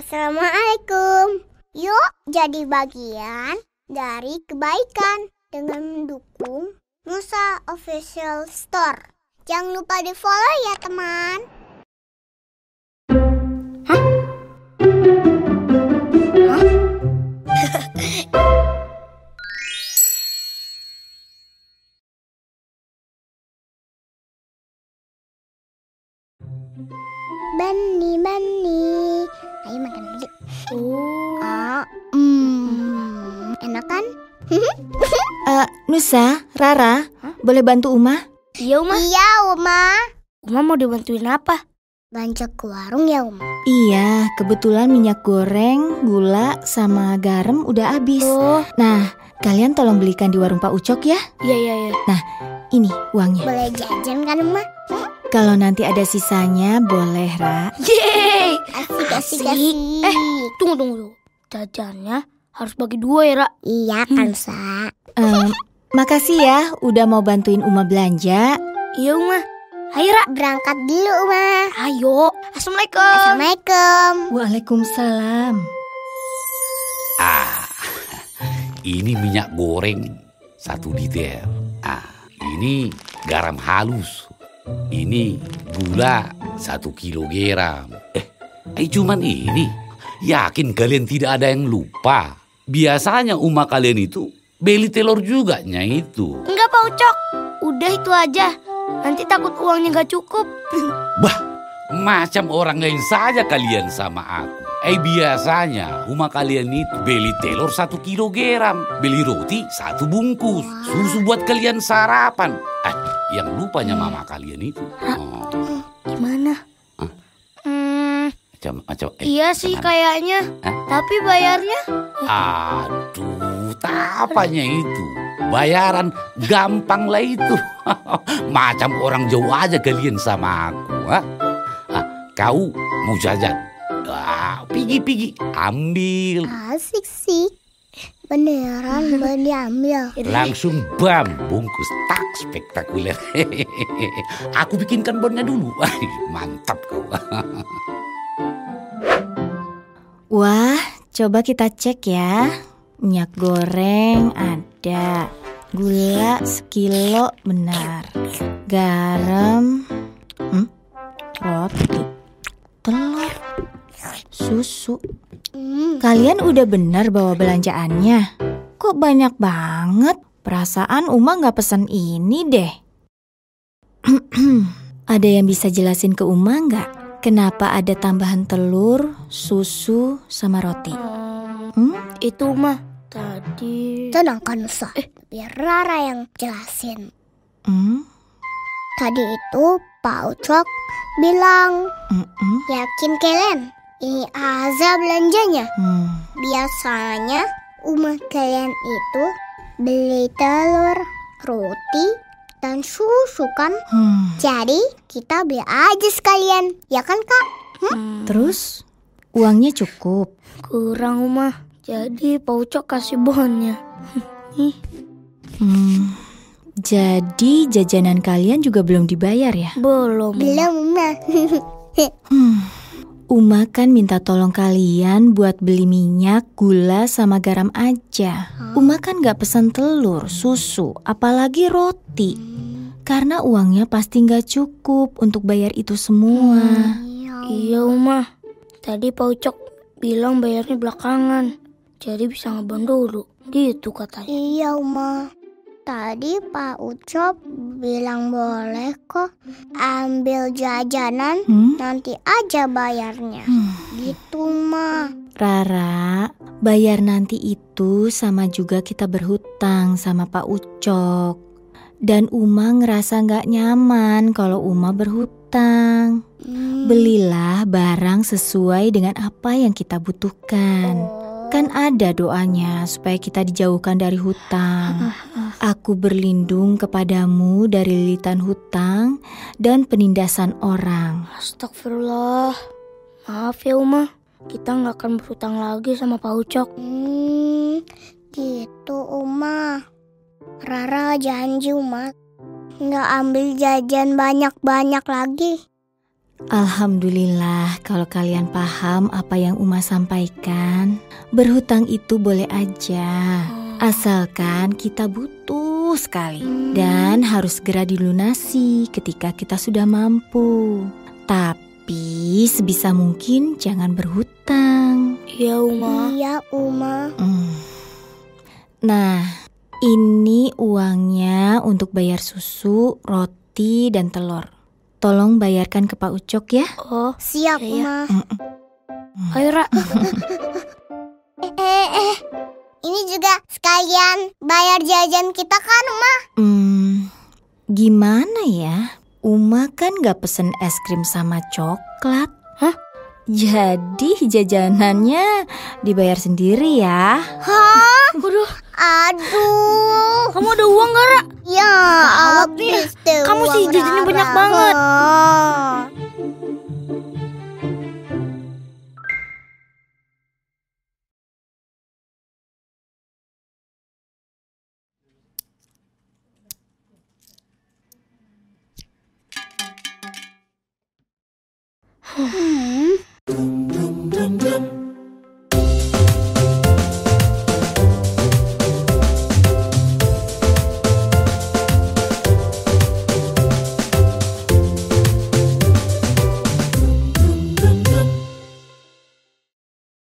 Assalamualaikum. Yuk jadi bagian dari kebaikan dengan mendukung Musa Official Store. Jangan lupa di follow ya teman. Bani, bani. Ayo makan dulu. Oh. Ah, hmm. Enak kan? Eh, Nusa, Rara, boleh bantu Uma? Iya, Uma. Iya, Uma. Uma mau dibantuin apa? Belanja ke warung ya, Uma. Iya, kebetulan minyak goreng, gula, sama garam udah habis. Oh, Nah, kalian tolong belikan di warung Pak Ucok ya. iya iya iya. Ini uangnya. Boleh jajan kan, Uma? Kalau nanti ada sisanya, boleh, Ra. Yeay! Asik, asik, Asik. Eh. Tunggu tunggu tunggu. Jajannya harus bagi dua ya, Ra. Iya kan, Sa? Em, makasih ya udah mau bantuin Uma belanja. Iya, Uma. Ayo, Ra. Berangkat dulu, Uma. Ayo. Assalamualaikum. Assalamualaikum. Waalaikumsalam. Ah, ini minyak goreng satu liter. Ah, ini garam halus. Ini gula satu kilogram. Eh, eh cuman ini. Yakin kalian tidak ada yang lupa? Biasanya umah kalian itu beli telur juga nya itu. Enggak, Pak Ucok. Udah itu aja. Nanti takut uangnya nggak cukup. Bah, macam orang lain saja kalian sama aku. Eh biasanya rumah kalian itu beli telur satu kilogram, beli roti satu bungkus, susu buat kalian sarapan. Eh, yang lupanya mama kalian itu. Oh, Gimana? Hah? Hmm, macam macam. eh, iya sih kayaknya. Hah? Tapi bayarnya Aduh, tapanya itu. Bayaran gampang lah itu. Macam orang jauh aja kalian sama aku. Ha? Ah, kau mau jajan? Ah, pigi-pigi, ambil. Asik sih. Beneran boleh diambil. Langsung bam, bungkus tak spektakuler. aku bikinkan bonnya dulu. Mantap kau. Wah, coba kita cek ya. Minyak goreng ada. Gula sekilo benar. Garam. Hmm? Roti. Telur. Susu. Kalian udah benar bawa belanjaannya? Kok banyak banget? Perasaan Uma nggak pesan ini deh. ada yang bisa jelasin ke Uma nggak? Kenapa ada tambahan telur, susu, sama roti? hmm, itu mah tadi. tenang kan, Sa. Biar Rara yang jelasin. Hmm? Tadi itu Pak Ucok bilang, Mm-mm. yakin kalian ini Aza belanjanya. Hmm. Biasanya rumah kalian itu beli telur, roti, dan susu kan? Hmm. Jadi kita beli aja sekalian, ya kan kak? Hmm, Terus uangnya cukup. kurang Uma. Jadi Pak Ucok kasih bonnya. Nih, Hmm. Jadi jajanan kalian juga belum dibayar ya? belum. Belum mah. Hmm. Uma kan minta tolong kalian buat beli minyak, gula, sama garam aja. Uma kan gak pesan telur, susu, apalagi roti. Karena uangnya pasti gak cukup untuk bayar itu semua. Iya Uma. Tadi Pak Ucok bilang bayarnya belakangan. Jadi bisa ngebon dulu. Gitu katanya. Iya Uma. Tadi Pak Ucop bilang boleh kok ambil jajanan Hmm? nanti aja bayarnya. Hmm. Gitu mah. Rara, bayar nanti itu sama juga kita berhutang sama Pak Ucok. Dan Uma ngerasa gak nyaman kalau Uma berhutang. Hmm. Belilah barang sesuai dengan apa yang kita butuhkan. Kan ada doanya supaya kita dijauhkan dari hutang. Aku berlindung kepadamu dari lilitan hutang dan penindasan orang. Astagfirullah. Maaf ya Uma. Kita nggak akan berhutang lagi sama Pak Ucok. Hmm, gitu Uma. Rara janji Uma nggak ambil jajan banyak-banyak lagi. Alhamdulillah kalau kalian paham apa yang Uma sampaikan. Berhutang itu boleh aja. Asalkan kita butuh sekali dan harus segera dilunasi ketika kita sudah mampu. Tapi sebisa mungkin jangan berhutang. Iya Uma. Iya, Uma. Hmm. Nah, ini uangnya untuk bayar susu, roti, dan telur. Tolong bayarkan ke Pak Ucok ya. Oh, Siap, Iya, Uma. ayo Ra. Eh, eh, eh. Ini juga sekalian bayar jajan kita kan, Uma? Hmm, gimana ya? Uma kan gak pesen es krim sama coklat. Hah? Jadi jajanannya dibayar sendiri ya. Hah? Waduh, Aduh. kamu ada uang gak Ra? Ya, habis Kamu sih jajannya banyak banget.